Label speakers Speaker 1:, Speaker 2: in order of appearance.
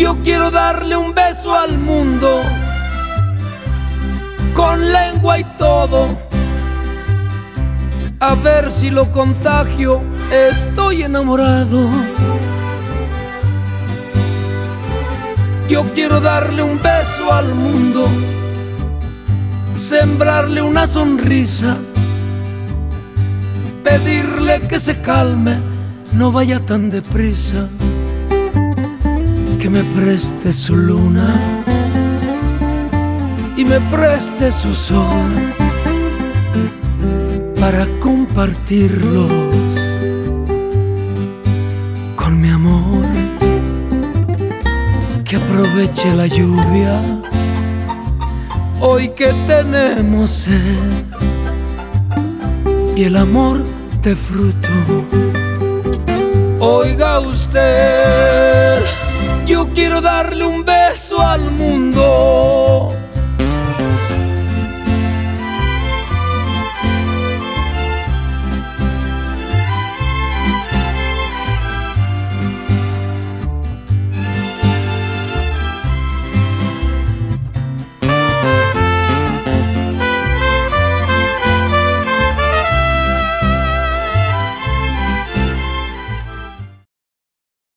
Speaker 1: Yo quiero darle un beso al mundo, con lengua y todo, a ver si lo contagio, estoy enamorado. Yo quiero darle un beso al mundo, sembrarle una sonrisa, pedirle que se calme, no vaya tan deprisa, que me preste su luna y me preste su sol para compartirlos con mi amor que aproveche la lluvia hoy que tenemos sed y el amor de fruto. Oiga usted, Quiero darle un beso al mundo.